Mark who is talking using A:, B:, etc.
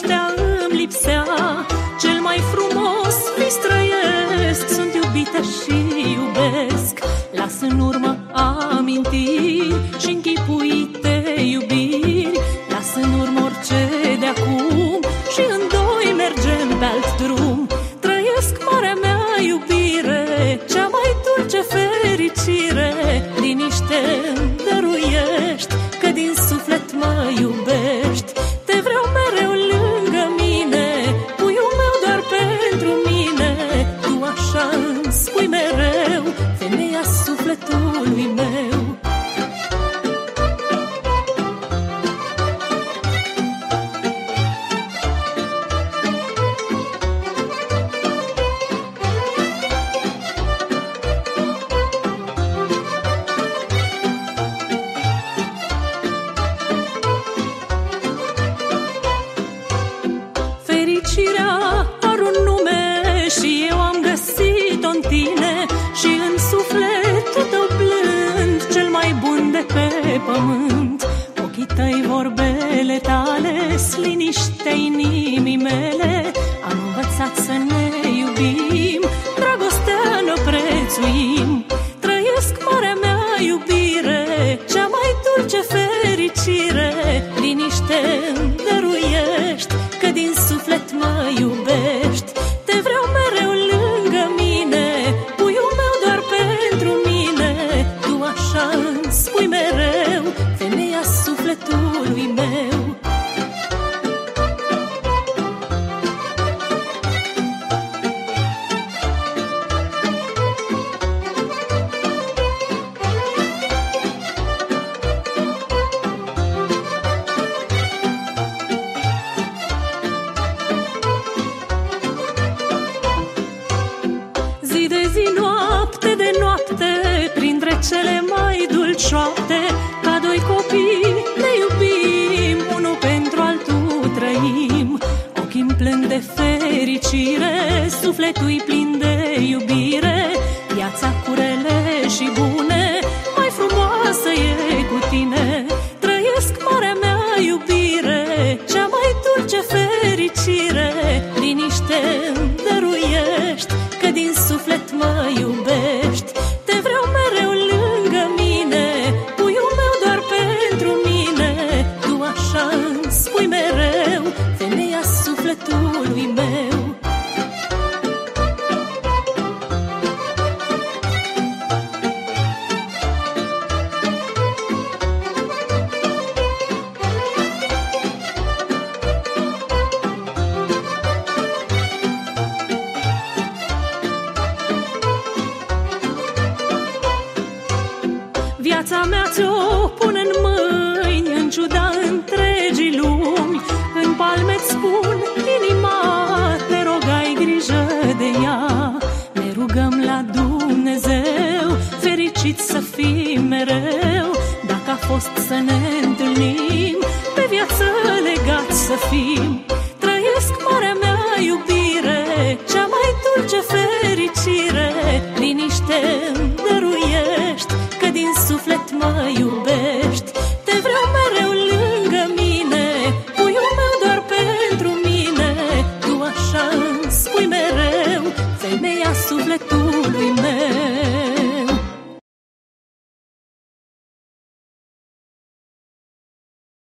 A: aceștia îmi lipsea. Cel mai frumos îi străiesc Sunt iubită și iubesc. Las în urmă tine Și în sufletul tău blând, cel mai bun de pe pământ. Ochii tăi, vorbele tale, liniștea inimii mele. Am învățat să ne iubim, dragostea ne prețuim. Trăiesc marea mea iubire, cea mai dulce fericire. Liniște îmi dăruiești, că din suflet mă iubești cele mai dulcioapte Ca doi copii ne iubim Unul pentru altul trăim. Ochii plin de fericire Sufletul plin de iubire. Viața cu rele și bune Mai frumoasă e cu tine. Trăiesc marea mea iubire Cea mai dulce fericire. Liniște îmi dăruiești Că din suflet mă iubești sufletului meu. Viața mea ți-o pun în mâini În ciuda întregii lumi. În palme ți spun inima Te rog ai grijă de ea. Ne rugăm la Dumnezeu Fericit să fim mereu. Dacă a fost să ne întâlnim Pe viață legați să fim. Trăiesc marea mea iubire Cea mai dulce fericire sufletului meu